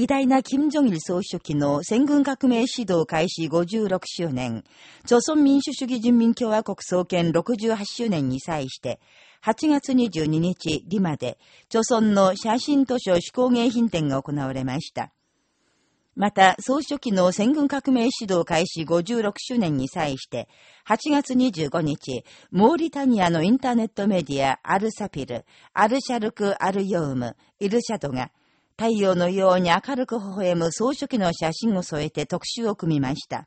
偉大な金正日総書記の戦軍革命指導開始56周年、朝鮮民主主義人民共和国創建68周年に際して、8月22日、リマで、朝鮮の写真図書手工芸品展が行われました。また、総書記の戦軍革命指導開始56周年に際して、8月25日、モーリタニアのインターネットメディア、アルサピル、アルシャルク・アルヨウム、イルシャドが、太陽のように明るく微笑む総書記の写真を添えて特集を組みました。